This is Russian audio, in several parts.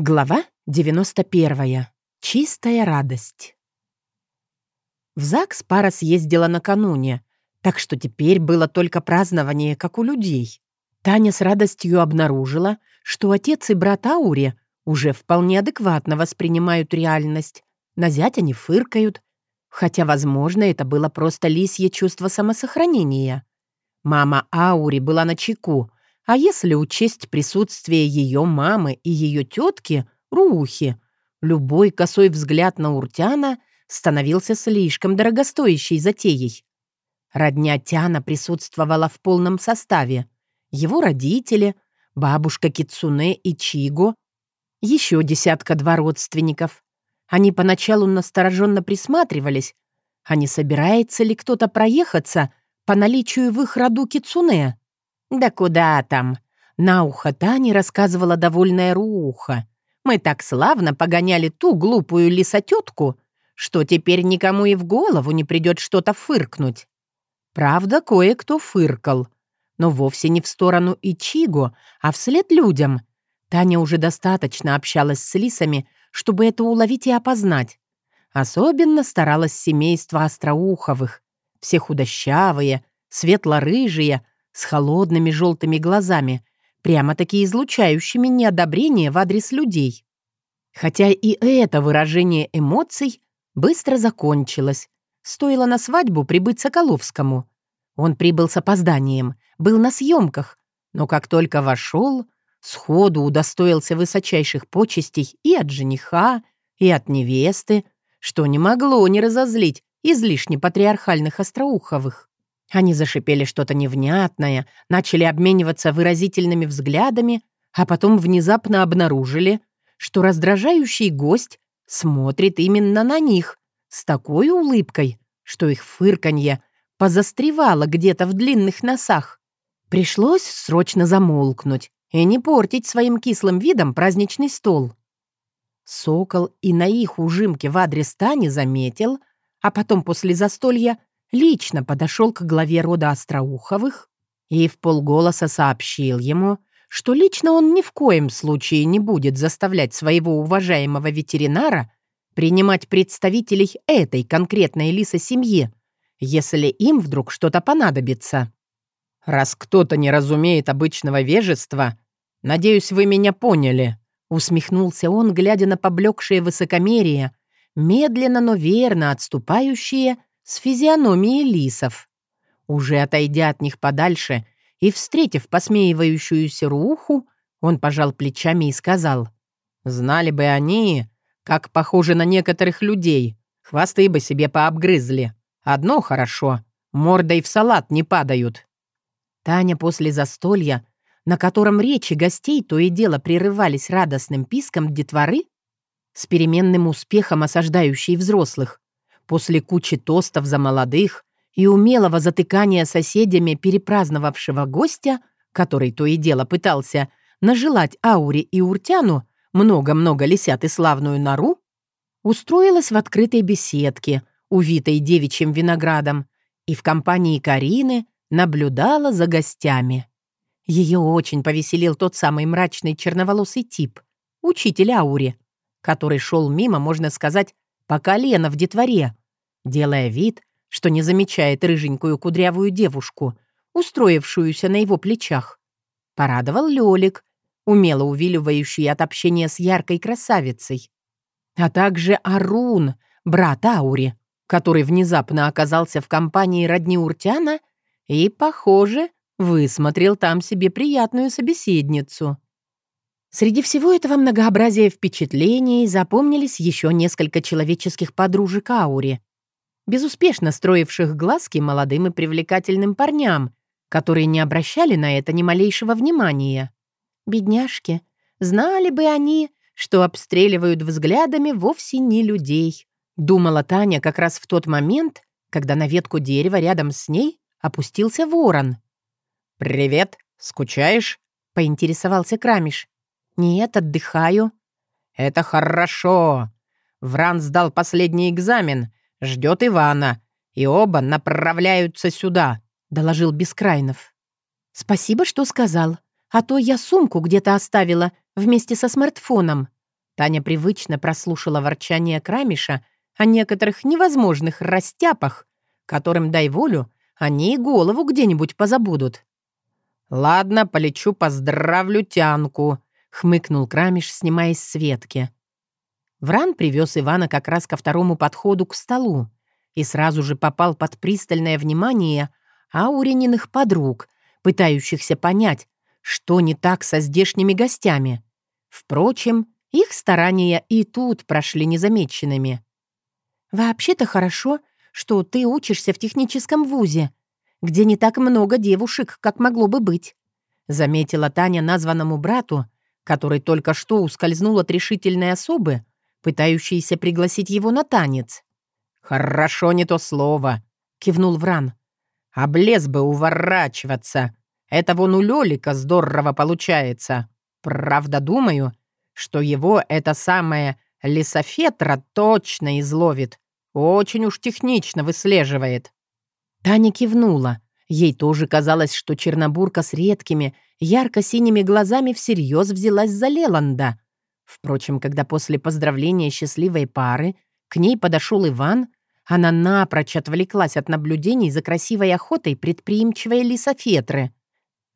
Глава 91. Чистая радость. В ЗАГС пара съездила накануне, так что теперь было только празднование, как у людей. Таня с радостью обнаружила, что отец и брат Аури уже вполне адекватно воспринимают реальность. На зятя не фыркают, хотя, возможно, это было просто лисье чувство самосохранения. Мама Аури была на чеку, а если учесть присутствие ее мамы и ее тетки, Рухи, любой косой взгляд на Уртяна становился слишком дорогостоящей затеей. Родня Тяна присутствовала в полном составе. Его родители, бабушка Кицуне и Чиго, еще десятка-два родственников. Они поначалу настороженно присматривались, а не собирается ли кто-то проехаться по наличию в их роду Кицуне. «Да куда там?» На ухо Тани рассказывала довольная Руха. «Мы так славно погоняли ту глупую лисотетку, что теперь никому и в голову не придет что-то фыркнуть». Правда, кое-кто фыркал, но вовсе не в сторону Ичиго, а вслед людям. Таня уже достаточно общалась с лисами, чтобы это уловить и опознать. Особенно старалась семейство Остроуховых. Все худощавые, светло-рыжие, с холодными желтыми глазами, прямо-таки излучающими неодобрение в адрес людей. Хотя и это выражение эмоций быстро закончилось. Стоило на свадьбу прибыть Соколовскому. Он прибыл с опозданием, был на съемках, но как только вошел, сходу удостоился высочайших почестей и от жениха, и от невесты, что не могло не разозлить излишне патриархальных остроуховых. Они зашипели что-то невнятное, начали обмениваться выразительными взглядами, а потом внезапно обнаружили, что раздражающий гость смотрит именно на них с такой улыбкой, что их фырканье позастревало где-то в длинных носах. Пришлось срочно замолкнуть и не портить своим кислым видом праздничный стол. Сокол и на их ужимке в адрес Тани заметил, а потом после застолья лично подошел к главе рода Остроуховых и в полголоса сообщил ему, что лично он ни в коем случае не будет заставлять своего уважаемого ветеринара принимать представителей этой конкретной лиса-семьи, если им вдруг что-то понадобится. «Раз кто-то не разумеет обычного вежества, надеюсь, вы меня поняли», усмехнулся он, глядя на поблекшее высокомерие, медленно, но верно отступающие с физиономией лисов. Уже отойдя от них подальше и встретив посмеивающуюся Руху, он пожал плечами и сказал, «Знали бы они, как похожи на некоторых людей, хвосты бы себе пообгрызли. Одно хорошо, мордой в салат не падают». Таня после застолья, на котором речи гостей то и дело прерывались радостным писком детворы, с переменным успехом осаждающей взрослых, После кучи тостов за молодых и умелого затыкания соседями перепраздновавшего гостя, который то и дело пытался нажелать Ауре и Уртяну много-много лисят и славную нору, устроилась в открытой беседке, увитой девичьим виноградом, и в компании Карины наблюдала за гостями. Ее очень повеселил тот самый мрачный черноволосый тип, учитель Аури, который шел мимо, можно сказать, по колено в детворе, делая вид, что не замечает рыженькую кудрявую девушку, устроившуюся на его плечах. Порадовал Лёлик, умело увиливающий от общения с яркой красавицей. А также Арун, брат Аури, который внезапно оказался в компании родни Уртяна и, похоже, высмотрел там себе приятную собеседницу. Среди всего этого многообразия впечатлений запомнились еще несколько человеческих подружек Аури, безуспешно строивших глазки молодым и привлекательным парням, которые не обращали на это ни малейшего внимания. Бедняжки, знали бы они, что обстреливают взглядами вовсе не людей. Думала Таня как раз в тот момент, когда на ветку дерева рядом с ней опустился ворон. «Привет, скучаешь?» — поинтересовался Крамиш. «Нет, отдыхаю». «Это хорошо. Вран сдал последний экзамен, ждет Ивана, и оба направляются сюда», — доложил Бескрайнов. «Спасибо, что сказал. А то я сумку где-то оставила вместе со смартфоном», Таня привычно прослушала ворчание Крамиша о некоторых невозможных растяпах, которым, дай волю, они и голову где-нибудь позабудут. «Ладно, полечу, поздравлю Тянку», — хмыкнул Крамиш, снимаясь с ветки. Вран привез Ивана как раз ко второму подходу к столу и сразу же попал под пристальное внимание Аурениных подруг, пытающихся понять, что не так со здешними гостями. Впрочем, их старания и тут прошли незамеченными. «Вообще-то хорошо, что ты учишься в техническом вузе, где не так много девушек, как могло бы быть», заметила Таня названному брату, который только что ускользнул от решительной особы, пытающейся пригласить его на танец. «Хорошо не то слово», — кивнул Вран. «Облез бы уворачиваться. Это вон у Лёлика здорово получается. Правда, думаю, что его это самое лесофетра точно изловит. Очень уж технично выслеживает». Таня кивнула. Ей тоже казалось, что Чернобурка с редкими, ярко-синими глазами всерьез взялась за Леланда. Впрочем, когда после поздравления счастливой пары к ней подошел Иван, она напрочь отвлеклась от наблюдений за красивой охотой предприимчивой лисофетры.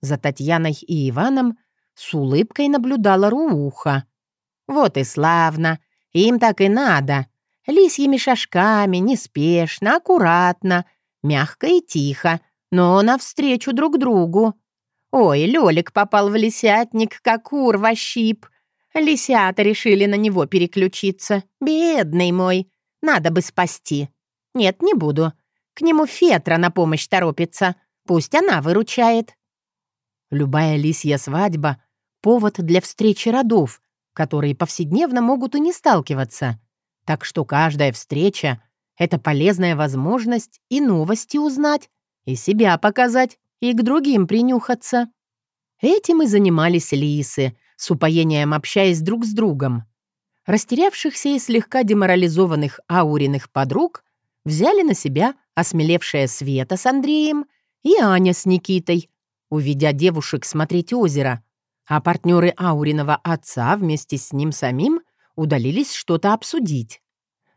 За Татьяной и Иваном с улыбкой наблюдала Рууха. «Вот и славно! Им так и надо! Лисьими шажками, неспешно, аккуратно, мягко и тихо, но навстречу друг другу. Ой, Лёлик попал в лисятник, как ур во щип. Лисята решили на него переключиться. Бедный мой, надо бы спасти. Нет, не буду. К нему Фетра на помощь торопится. Пусть она выручает. Любая лисья свадьба — повод для встречи родов, которые повседневно могут и не сталкиваться. Так что каждая встреча — это полезная возможность и новости узнать, и себя показать, и к другим принюхаться. Этим и занимались лисы, с упоением общаясь друг с другом. Растерявшихся и слегка деморализованных ауриных подруг взяли на себя осмелевшая Света с Андреем и Аня с Никитой, уведя девушек смотреть озеро, а партнеры Ауриного отца вместе с ним самим удалились что-то обсудить.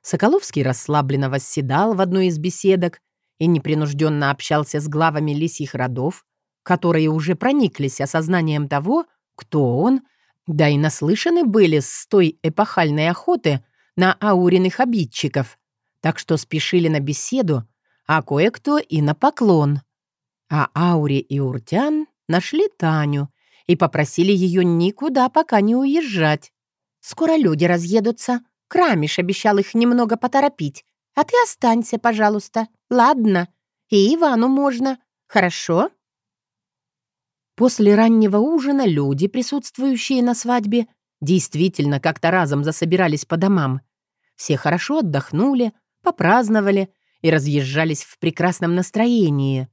Соколовский расслабленно восседал в одной из беседок и непринужденно общался с главами лисьих родов, которые уже прониклись осознанием того, кто он, да и наслышаны были с той эпохальной охоты на ауриных обидчиков, так что спешили на беседу, а кое-кто и на поклон. А Аури и Уртян нашли Таню и попросили ее никуда пока не уезжать. «Скоро люди разъедутся. Крамиш обещал их немного поторопить. А ты останься, пожалуйста. Ладно. И Ивану можно. Хорошо?» После раннего ужина люди, присутствующие на свадьбе, действительно как-то разом засобирались по домам. Все хорошо отдохнули, попраздновали и разъезжались в прекрасном настроении.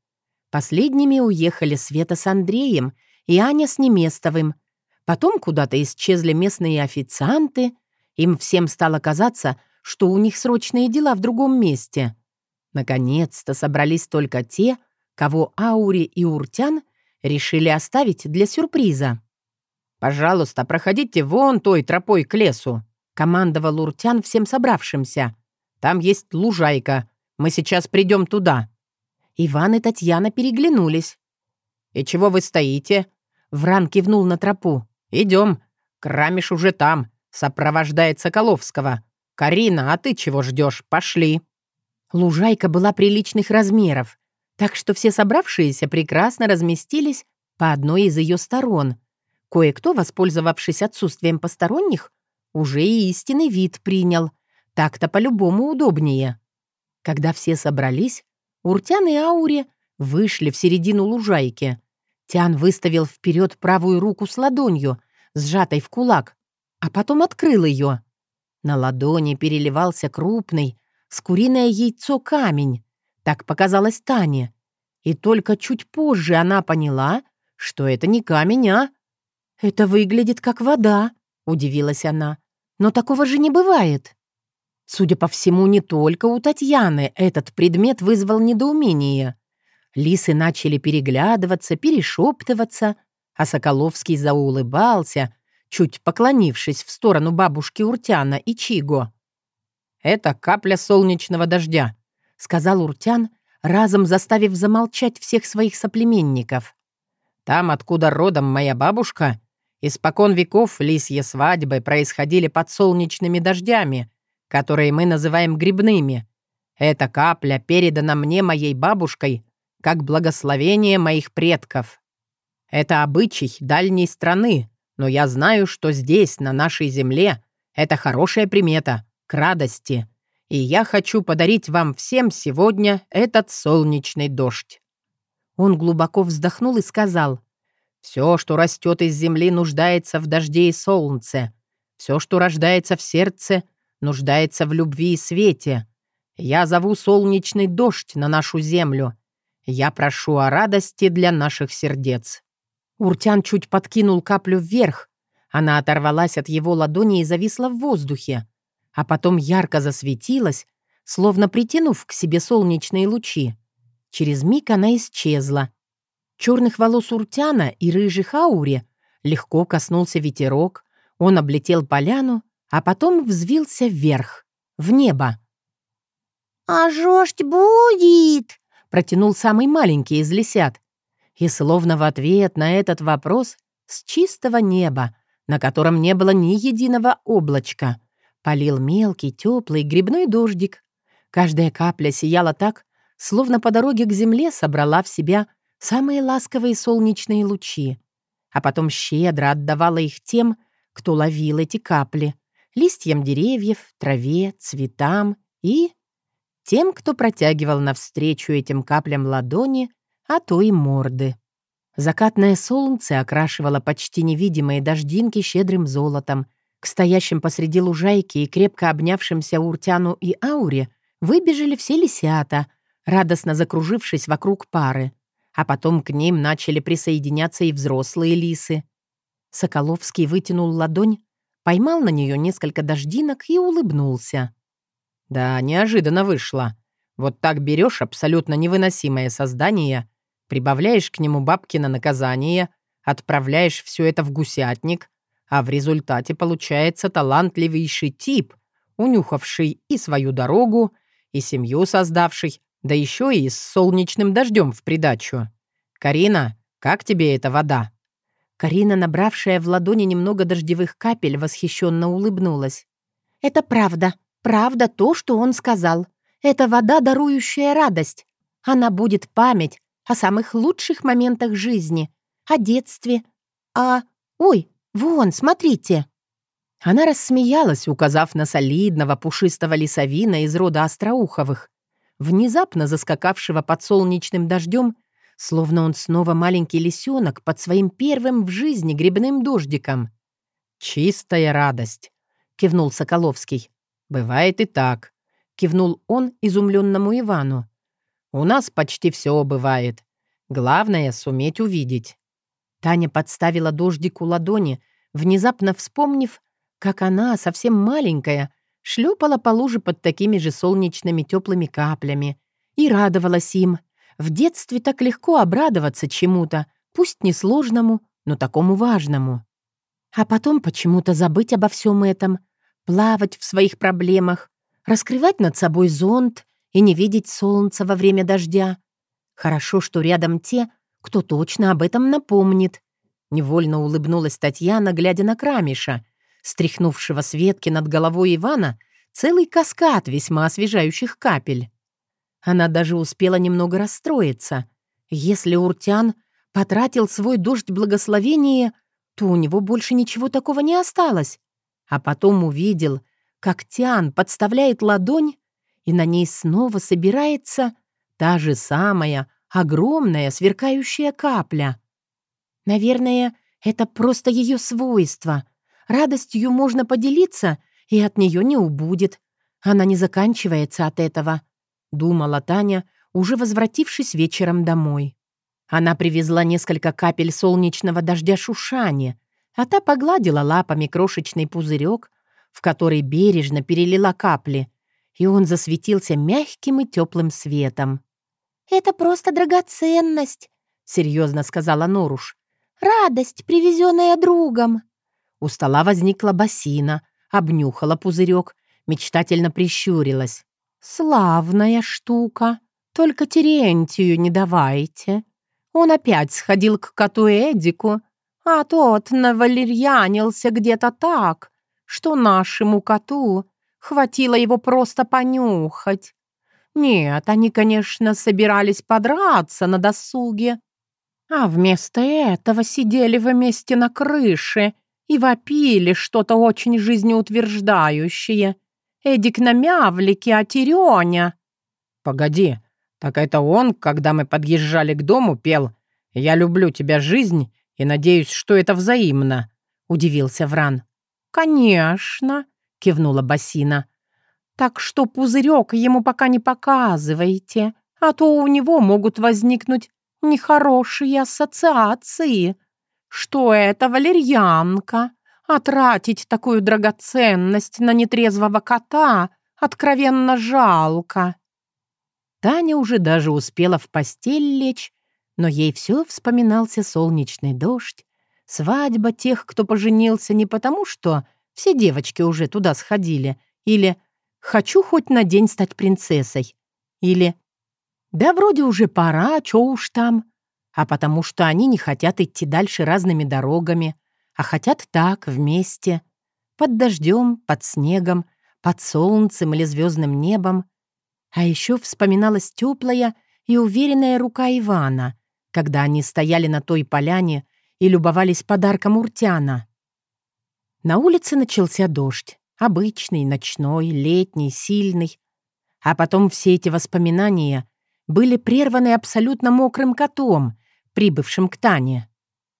Последними уехали Света с Андреем и Аня с Неместовым. Потом куда-то исчезли местные официанты. Им всем стало казаться, что у них срочные дела в другом месте. Наконец-то собрались только те, кого Аури и Уртян решили оставить для сюрприза. «Пожалуйста, проходите вон той тропой к лесу», — командовал Уртян всем собравшимся. «Там есть лужайка. Мы сейчас придем туда». Иван и Татьяна переглянулись. «И чего вы стоите?» Вран кивнул на тропу. «Идем. Крамиш уже там. Сопровождает Соколовского. Карина, а ты чего ждешь? Пошли». Лужайка была приличных размеров, так что все собравшиеся прекрасно разместились по одной из ее сторон. Кое-кто, воспользовавшись отсутствием посторонних, уже и истинный вид принял. Так-то по-любому удобнее. Когда все собрались, Уртян и Аури вышли в середину лужайки. Тян выставил вперед правую руку с ладонью, сжатой в кулак, а потом открыл ее. На ладони переливался крупный, с куриное яйцо камень. Так показалось Тане. И только чуть позже она поняла, что это не камень, а... «Это выглядит как вода», — удивилась она. «Но такого же не бывает». Судя по всему, не только у Татьяны этот предмет вызвал недоумение. Лисы начали переглядываться, перешептываться, а Соколовский заулыбался, чуть поклонившись в сторону бабушки Уртяна и Чиго. «Это капля солнечного дождя», — сказал Уртян, разом заставив замолчать всех своих соплеменников. «Там, откуда родом моя бабушка, испокон веков лисьи свадьбы происходили под солнечными дождями, которые мы называем грибными. Эта капля передана мне моей бабушкой как благословение моих предков. Это обычай дальней страны, но я знаю, что здесь, на нашей земле, это хорошая примета, к радости. И я хочу подарить вам всем сегодня этот солнечный дождь». Он глубоко вздохнул и сказал, «Все, что растет из земли, нуждается в дожде и солнце. Все, что рождается в сердце, нуждается в любви и свете. Я зову солнечный дождь на нашу землю. Я прошу о радости для наших сердец». Уртян чуть подкинул каплю вверх. Она оторвалась от его ладони и зависла в воздухе, а потом ярко засветилась, словно притянув к себе солнечные лучи. Через миг она исчезла. Черных волос Уртяна и рыжих ауре легко коснулся ветерок, он облетел поляну, а потом взвился вверх, в небо. «А жождь будет!» — протянул самый маленький из лисят. И словно в ответ на этот вопрос с чистого неба, на котором не было ни единого облачка, полил мелкий, теплый грибной дождик. Каждая капля сияла так, словно по дороге к земле собрала в себя самые ласковые солнечные лучи, а потом щедро отдавала их тем, кто ловил эти капли, листьям деревьев, траве, цветам и тем, кто протягивал навстречу этим каплям ладони а то и морды. Закатное солнце окрашивало почти невидимые дождинки щедрым золотом. К стоящим посреди лужайки и крепко обнявшимся Уртяну и Ауре выбежали все лисята, радостно закружившись вокруг пары. А потом к ним начали присоединяться и взрослые лисы. Соколовский вытянул ладонь, поймал на нее несколько дождинок и улыбнулся. «Да, неожиданно вышло. Вот так берешь абсолютно невыносимое создание прибавляешь к нему бабки на наказание, отправляешь все это в гусятник, а в результате получается талантливейший тип, унюхавший и свою дорогу, и семью создавший, да еще и с солнечным дождем в придачу. Карина, как тебе эта вода?» Карина, набравшая в ладони немного дождевых капель, восхищенно улыбнулась. «Это правда. Правда то, что он сказал. Это вода, дарующая радость. Она будет память, о самых лучших моментах жизни, о детстве, а... Ой, вон, смотрите!» Она рассмеялась, указав на солидного пушистого лесовина из рода Остроуховых, внезапно заскакавшего под солнечным дождем, словно он снова маленький лисенок под своим первым в жизни грибным дождиком. «Чистая радость», — кивнул Соколовский. «Бывает и так», — кивнул он изумленному Ивану. У нас почти все бывает. Главное — суметь увидеть». Таня подставила дождику ладони, внезапно вспомнив, как она, совсем маленькая, шлепала по луже под такими же солнечными теплыми каплями и радовалась им. В детстве так легко обрадоваться чему-то, пусть несложному, но такому важному. А потом почему-то забыть обо всем этом, плавать в своих проблемах, раскрывать над собой зонт и не видеть солнца во время дождя. Хорошо, что рядом те, кто точно об этом напомнит. Невольно улыбнулась Татьяна, глядя на Крамиша, стряхнувшего с ветки над головой Ивана целый каскад весьма освежающих капель. Она даже успела немного расстроиться. Если Уртян потратил свой дождь благословения, то у него больше ничего такого не осталось. А потом увидел, как Тян подставляет ладонь и на ней снова собирается та же самая огромная сверкающая капля. Наверное, это просто ее свойство. Радостью можно поделиться, и от нее не убудет. Она не заканчивается от этого, — думала Таня, уже возвратившись вечером домой. Она привезла несколько капель солнечного дождя Шушане, а та погладила лапами крошечный пузырек, в который бережно перелила капли, и он засветился мягким и теплым светом. «Это просто драгоценность», — серьезно сказала Норуш. «Радость, привезенная другом». У стола возникла бассина, обнюхала пузырек, мечтательно прищурилась. «Славная штука. Только Терентию не давайте. Он опять сходил к коту Эдику, а тот навалерьянился где-то так, что нашему коту хватило его просто понюхать. Нет, они, конечно, собирались подраться на досуге, а вместо этого сидели вместе на крыше и вопили что-то очень жизнеутверждающее. Эдик на мявлике, а Терёня... «Погоди, так это он, когда мы подъезжали к дому, пел «Я люблю тебя, жизнь, и надеюсь, что это взаимно», — удивился Вран. «Конечно», — кивнула Басина. «Так что пузырек ему пока не показывайте, а то у него могут возникнуть нехорошие ассоциации. Что это валерьянка? А такую драгоценность на нетрезвого кота откровенно жалко». Таня уже даже успела в постель лечь, но ей все вспоминался солнечный дождь, свадьба тех, кто поженился не потому, что все девочки уже туда сходили, или «хочу хоть на день стать принцессой», или «да вроде уже пора, чё уж там», а потому что они не хотят идти дальше разными дорогами, а хотят так, вместе, под дождем, под снегом, под солнцем или звездным небом. А еще вспоминалась теплая и уверенная рука Ивана, когда они стояли на той поляне и любовались подарком Уртяна. На улице начался дождь. Обычный, ночной, летний, сильный. А потом все эти воспоминания были прерваны абсолютно мокрым котом, прибывшим к Тане.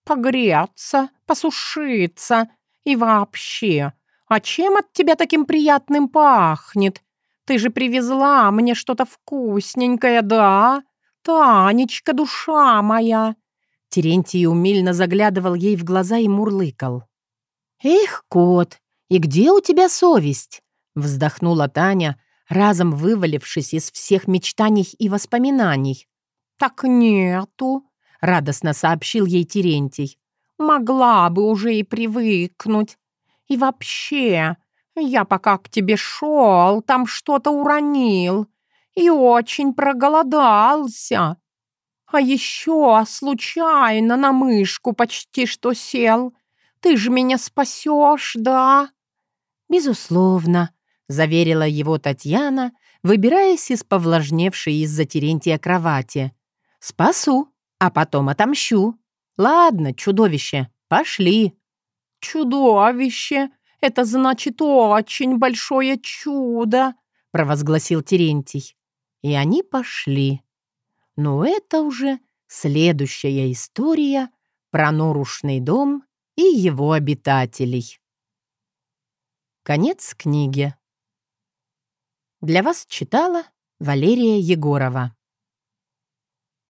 «Погреться, посушиться и вообще. А чем от тебя таким приятным пахнет? Ты же привезла мне что-то вкусненькое, да? Танечка, душа моя!» Терентий умильно заглядывал ей в глаза и мурлыкал. «Эх, кот, и где у тебя совесть?» Вздохнула Таня, разом вывалившись из всех мечтаний и воспоминаний. «Так нету», — радостно сообщил ей Терентий. «Могла бы уже и привыкнуть. И вообще, я пока к тебе шел, там что-то уронил и очень проголодался. А еще случайно на мышку почти что сел. Ты же меня спасешь, да?» «Безусловно», — заверила его Татьяна, выбираясь из повлажневшей из-за Терентия кровати. «Спасу, а потом отомщу. Ладно, чудовище, пошли». «Чудовище! Это значит очень большое чудо!» — провозгласил Терентий. И они пошли. Но это уже следующая история про Норушный дом и его обитателей. Конец книги. Для вас читала Валерия Егорова.